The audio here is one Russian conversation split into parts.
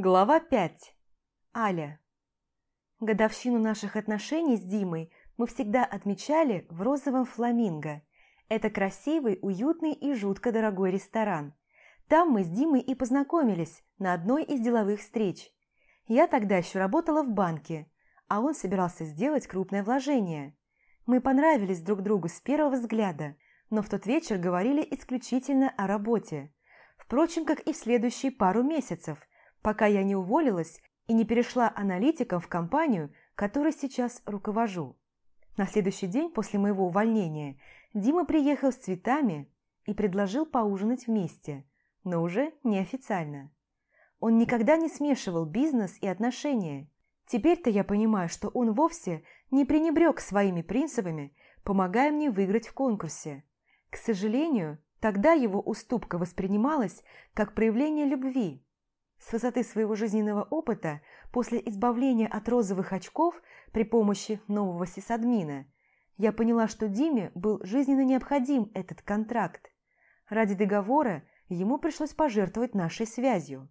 Глава 5. Аля. Годовщину наших отношений с Димой мы всегда отмечали в розовом фламинго. Это красивый, уютный и жутко дорогой ресторан. Там мы с Димой и познакомились на одной из деловых встреч. Я тогда еще работала в банке, а он собирался сделать крупное вложение. Мы понравились друг другу с первого взгляда, но в тот вечер говорили исключительно о работе. Впрочем, как и в следующие пару месяцев, пока я не уволилась и не перешла аналитиком в компанию, которой сейчас руковожу. На следующий день после моего увольнения Дима приехал с цветами и предложил поужинать вместе, но уже неофициально. Он никогда не смешивал бизнес и отношения. Теперь-то я понимаю, что он вовсе не пренебрег своими принципами, помогая мне выиграть в конкурсе. К сожалению, тогда его уступка воспринималась как проявление любви. С высоты своего жизненного опыта, после избавления от розовых очков при помощи нового сисадмина, я поняла, что Диме был жизненно необходим этот контракт. Ради договора ему пришлось пожертвовать нашей связью.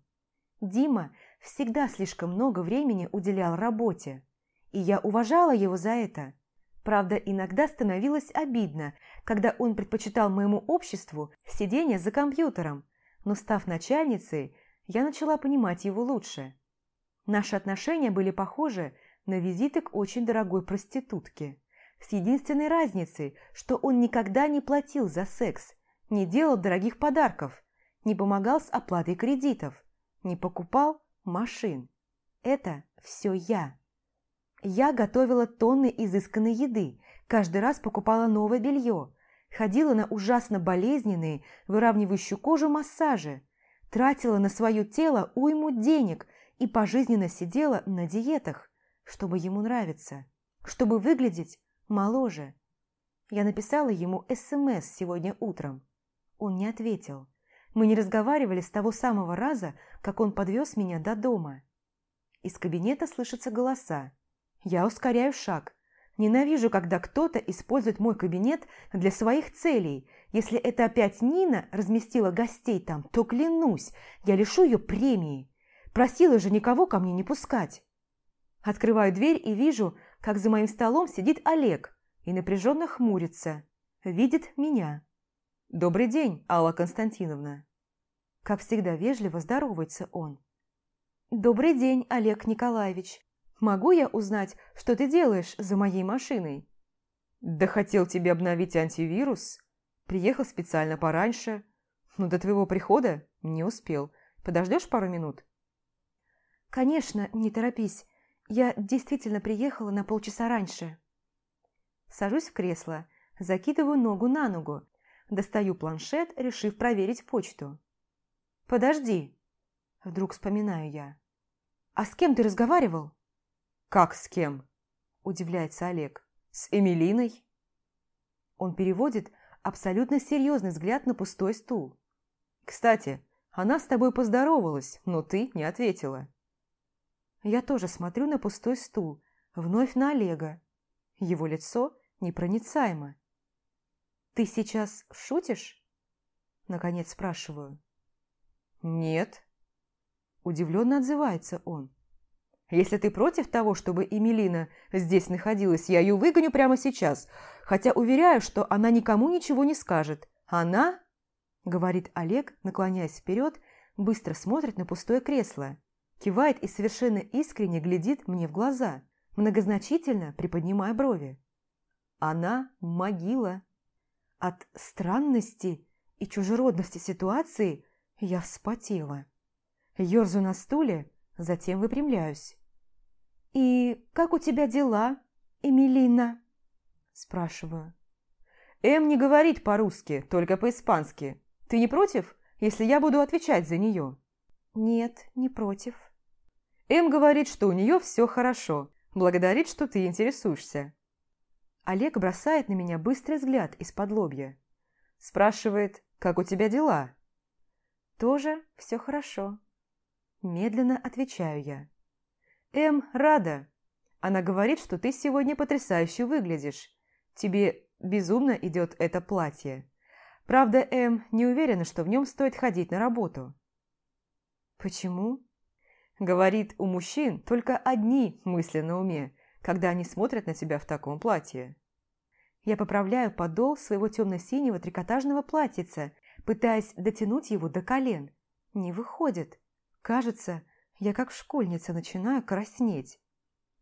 Дима всегда слишком много времени уделял работе, и я уважала его за это. Правда, иногда становилось обидно, когда он предпочитал моему обществу сидение за компьютером, но став начальницей, я начала понимать его лучше. Наши отношения были похожи на визиты к очень дорогой проститутке. С единственной разницей, что он никогда не платил за секс, не делал дорогих подарков, не помогал с оплатой кредитов, не покупал машин. Это все я. Я готовила тонны изысканной еды, каждый раз покупала новое белье, ходила на ужасно болезненные, выравнивающую кожу массажи, тратила на свое тело уйму денег и пожизненно сидела на диетах, чтобы ему нравиться, чтобы выглядеть моложе. Я написала ему СМС сегодня утром. Он не ответил. Мы не разговаривали с того самого раза, как он подвез меня до дома. Из кабинета слышатся голоса. Я ускоряю шаг. Ненавижу, когда кто-то использует мой кабинет для своих целей. Если это опять Нина разместила гостей там, то клянусь, я лишу ее премии. Просила же никого ко мне не пускать. Открываю дверь и вижу, как за моим столом сидит Олег и напряженно хмурится. Видит меня. «Добрый день, Алла Константиновна». Как всегда вежливо здоровается он. «Добрый день, Олег Николаевич. Могу я узнать, что ты делаешь за моей машиной?» «Да хотел тебе обновить антивирус. Приехал специально пораньше. Но до твоего прихода не успел. Подождешь пару минут?» «Конечно, не торопись. Я действительно приехала на полчаса раньше». Сажусь в кресло, закидываю ногу на ногу, достаю планшет, решив проверить почту. «Подожди!» Вдруг вспоминаю я. «А с кем ты разговаривал?» «Как с кем?» – удивляется Олег. «С Эмилиной?» Он переводит абсолютно серьезный взгляд на пустой стул. «Кстати, она с тобой поздоровалась, но ты не ответила». Я тоже смотрю на пустой стул, вновь на Олега. Его лицо непроницаемо. «Ты сейчас шутишь?» Наконец спрашиваю. «Нет». Удивленно отзывается он. Если ты против того, чтобы Эмилина здесь находилась, я ее выгоню прямо сейчас, хотя уверяю, что она никому ничего не скажет. Она, — говорит Олег, наклоняясь вперед, быстро смотрит на пустое кресло, кивает и совершенно искренне глядит мне в глаза, многозначительно приподнимая брови. Она могила. От странности и чужеродности ситуации я вспотела. Ёрзу на стуле, затем выпрямляюсь. «И как у тебя дела, Эмилина?» Спрашиваю. «Эм не говорит по-русски, только по-испански. Ты не против, если я буду отвечать за нее?» «Нет, не против». Эм говорит, что у нее все хорошо, благодарит, что ты интересуешься. Олег бросает на меня быстрый взгляд из-под лобья. Спрашивает, как у тебя дела? Тоже все хорошо. Медленно отвечаю я. Эм, рада. Она говорит, что ты сегодня потрясающе выглядишь. Тебе безумно идет это платье. Правда, Эм не уверена, что в нем стоит ходить на работу. Почему? Говорит, у мужчин только одни мысли на уме, когда они смотрят на тебя в таком платье. Я поправляю подол своего темно-синего трикотажного платьица, пытаясь дотянуть его до колен. Не выходит. Кажется, я как школьница начинаю краснеть.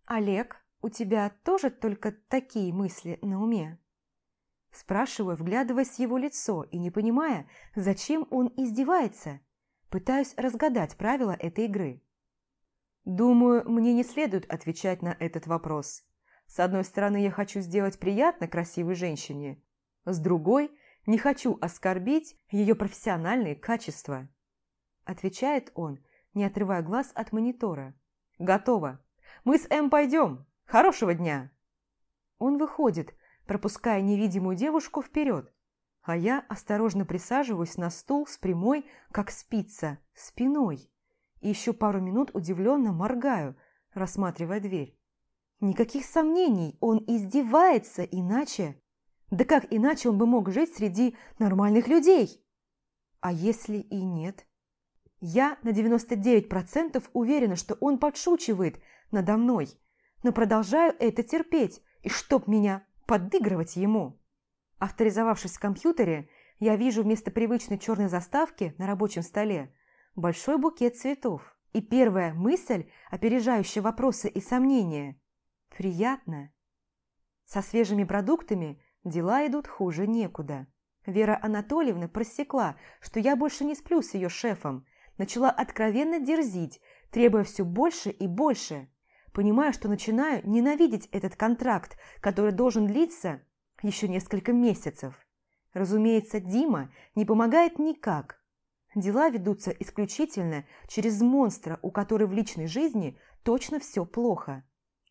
«Олег, у тебя тоже только такие мысли на уме?» Спрашиваю, вглядываясь в его лицо и не понимая, зачем он издевается. Пытаюсь разгадать правила этой игры. Думаю, мне не следует отвечать на этот вопрос. С одной стороны, я хочу сделать приятно красивой женщине, с другой – не хочу оскорбить ее профессиональные качества. Отвечает он, не отрывая глаз от монитора. Готово. Мы с М пойдем. Хорошего дня. Он выходит, пропуская невидимую девушку вперед, а я осторожно присаживаюсь на стул с прямой, как спица, спиной и еще пару минут удивленно моргаю, рассматривая дверь. Никаких сомнений, он издевается, иначе... Да как иначе он бы мог жить среди нормальных людей? А если и нет? Я на 99% уверена, что он подшучивает надо мной, но продолжаю это терпеть, и чтоб меня подыгрывать ему. Авторизовавшись в компьютере, я вижу вместо привычной черной заставки на рабочем столе большой букет цветов. И первая мысль, опережающая вопросы и сомнения – приятно. Со свежими продуктами дела идут хуже некуда. Вера Анатольевна просекла, что я больше не сплю с ее шефом, начала откровенно дерзить, требуя все больше и больше. Понимая, что начинаю ненавидеть этот контракт, который должен длиться еще несколько месяцев. Разумеется, Дима не помогает никак – Дела ведутся исключительно через монстра, у которой в личной жизни точно все плохо.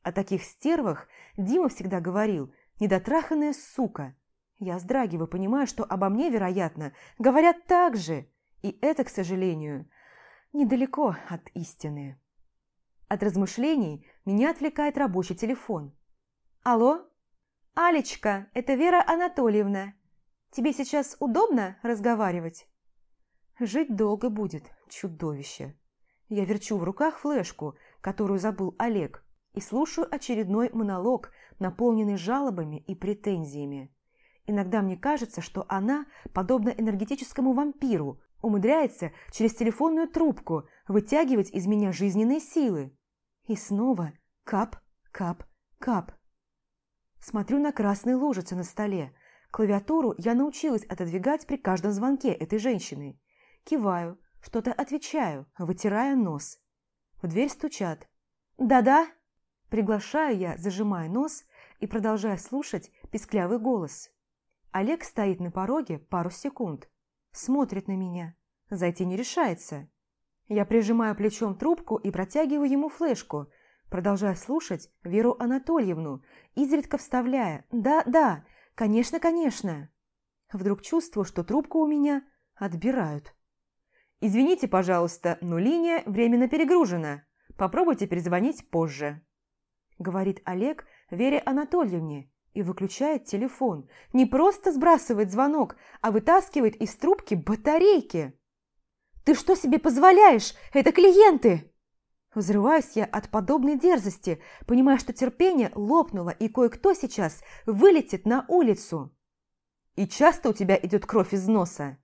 О таких стервах Дима всегда говорил «недотраханная сука». Я вздрагиваю, понимая, что обо мне, вероятно, говорят так же. И это, к сожалению, недалеко от истины. От размышлений меня отвлекает рабочий телефон. «Алло? Алечка, это Вера Анатольевна. Тебе сейчас удобно разговаривать?» Жить долго будет, чудовище. Я верчу в руках флешку, которую забыл Олег, и слушаю очередной монолог, наполненный жалобами и претензиями. Иногда мне кажется, что она, подобно энергетическому вампиру, умудряется через телефонную трубку вытягивать из меня жизненные силы. И снова кап, кап, кап. Смотрю на красные лужицы на столе. Клавиатуру я научилась отодвигать при каждом звонке этой женщины. Киваю, что-то отвечаю, вытирая нос. В дверь стучат. «Да-да!» Приглашаю я, зажимая нос и продолжая слушать писклявый голос. Олег стоит на пороге пару секунд. Смотрит на меня. Зайти не решается. Я прижимаю плечом трубку и протягиваю ему флешку, продолжая слушать Веру Анатольевну, изредка вставляя «Да-да, конечно, конечно». Вдруг чувствую, что трубку у меня отбирают. «Извините, пожалуйста, но линия временно перегружена. Попробуйте перезвонить позже», – говорит Олег Вере Анатольевне и выключает телефон. Не просто сбрасывает звонок, а вытаскивает из трубки батарейки. «Ты что себе позволяешь? Это клиенты!» Взрываюсь я от подобной дерзости, понимая, что терпение лопнуло, и кое-кто сейчас вылетит на улицу. «И часто у тебя идет кровь из носа?»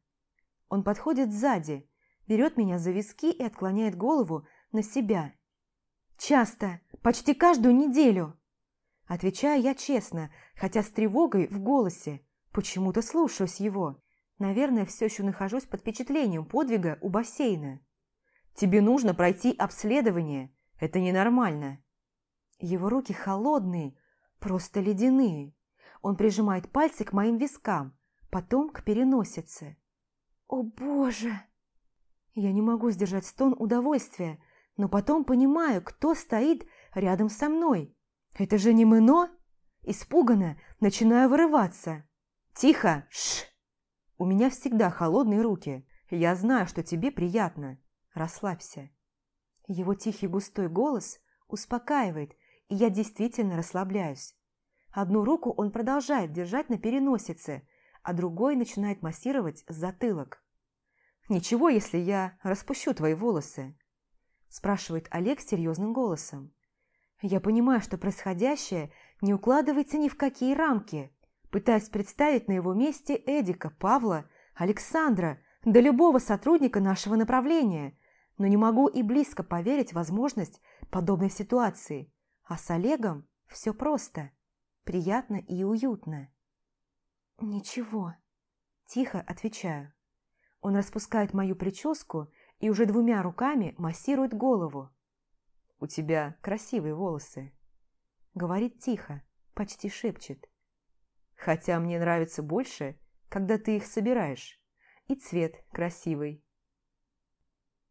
Он подходит сзади, берет меня за виски и отклоняет голову на себя. «Часто, почти каждую неделю!» Отвечаю я честно, хотя с тревогой в голосе. Почему-то слушаюсь его. Наверное, все еще нахожусь под впечатлением подвига у бассейна. «Тебе нужно пройти обследование. Это ненормально». Его руки холодные, просто ледяные. Он прижимает пальцы к моим вискам, потом к переносице. «О, Боже!» Я не могу сдержать стон удовольствия, но потом понимаю, кто стоит рядом со мной. Это же не Мэно? Испуганно начинаю вырываться. «Тихо! Шш! У меня всегда холодные руки. Я знаю, что тебе приятно. Расслабься». Его тихий густой голос успокаивает, и я действительно расслабляюсь. Одну руку он продолжает держать на переносице, а другой начинает массировать затылок. Ничего, если я распущу твои волосы. спрашивает Олег серьезным голосом. Я понимаю, что происходящее не укладывается ни в какие рамки. Пытаюсь представить на его месте Эдика, Павла, Александра, да любого сотрудника нашего направления, но не могу и близко поверить в возможность подобной ситуации. А с Олегом все просто, приятно и уютно. «Ничего», – тихо отвечаю. Он распускает мою прическу и уже двумя руками массирует голову. «У тебя красивые волосы», – говорит тихо, почти шепчет. «Хотя мне нравится больше, когда ты их собираешь, и цвет красивый».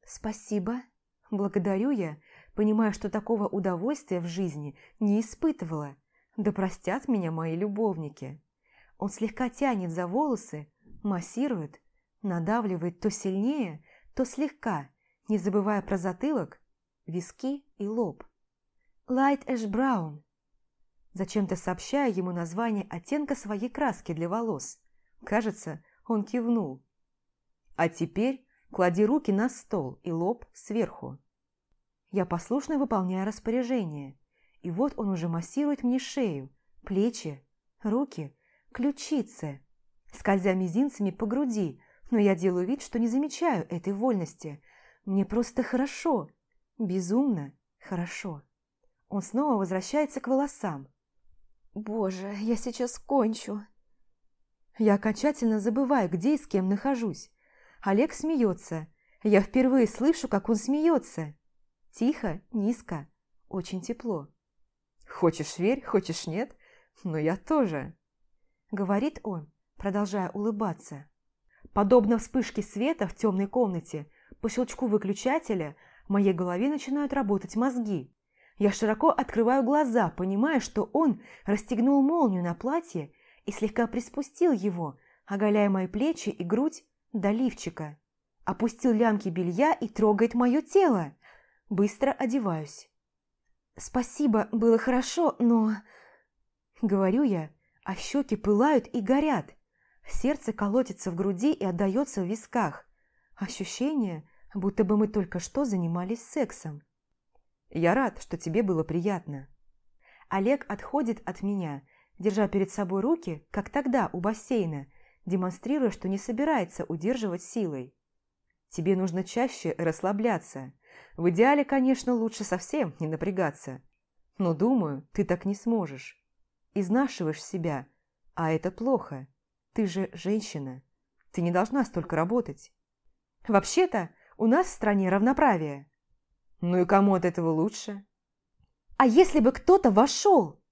«Спасибо», – благодарю я, понимая, что такого удовольствия в жизни не испытывала. Да простят меня мои любовники. Он слегка тянет за волосы, массирует, надавливает то сильнее, то слегка, не забывая про затылок, виски и лоб. Light Ash Brown. Зачем-то сообщаю ему название оттенка своей краски для волос. Кажется, он кивнул. А теперь клади руки на стол и лоб сверху. Я послушно выполняю распоряжение, и вот он уже массирует мне шею, плечи, руки, ключицы, скользя мизинцами по груди, но я делаю вид, что не замечаю этой вольности. Мне просто хорошо, безумно хорошо. Он снова возвращается к волосам. Боже, я сейчас кончу. Я окончательно забываю, где и с кем нахожусь. Олег смеется. Я впервые слышу, как он смеется. Тихо, низко, очень тепло. «Хочешь верь, хочешь нет, но я тоже», — говорит он, продолжая улыбаться. Подобно вспышке света в темной комнате, по щелчку выключателя в моей голове начинают работать мозги. Я широко открываю глаза, понимая, что он расстегнул молнию на платье и слегка приспустил его, оголяя мои плечи и грудь до лифчика. Опустил лямки белья и трогает мое тело. Быстро одеваюсь. «Спасибо, было хорошо, но...» Говорю я, а щеки пылают и горят. Сердце колотится в груди и отдается в висках. Ощущение, будто бы мы только что занимались сексом. Я рад, что тебе было приятно. Олег отходит от меня, держа перед собой руки, как тогда у бассейна, демонстрируя, что не собирается удерживать силой. Тебе нужно чаще расслабляться. В идеале, конечно, лучше совсем не напрягаться. Но, думаю, ты так не сможешь. Изнашиваешь себя, а это плохо. Ты же женщина. Ты не должна столько работать. Вообще-то, у нас в стране равноправие. Ну и кому от этого лучше? А если бы кто-то вошел?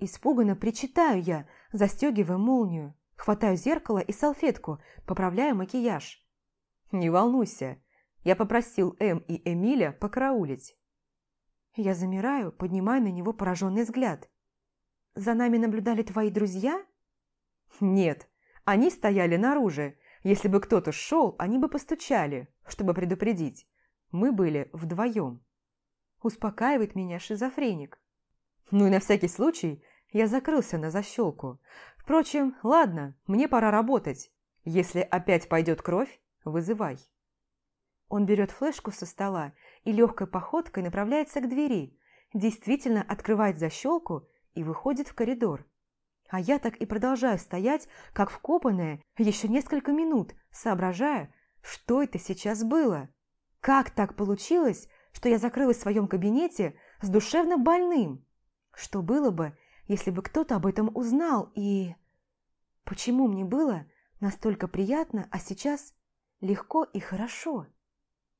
Испуганно причитаю я, застегивая молнию, хватаю зеркало и салфетку, поправляю макияж. Не волнуйся, я попросил Эм и Эмиля покараулить. Я замираю, поднимая на него пораженный взгляд. За нами наблюдали твои друзья? Нет, они стояли наружу. Если бы кто-то шел, они бы постучали, чтобы предупредить. Мы были вдвоем. Успокаивает меня шизофреник. Ну и на всякий случай я закрылся на защелку. Впрочем, ладно, мне пора работать. Если опять пойдет кровь, вызывай. Он берет флешку со стола и легкой походкой направляется к двери, действительно открывает защелку и выходит в коридор. А я так и продолжаю стоять, как вкопанная, еще несколько минут, соображая, что это сейчас было. Как так получилось, что я закрылась в своем кабинете с душевно больным? Что было бы, если бы кто-то об этом узнал и... Почему мне было настолько приятно, а сейчас легко и хорошо?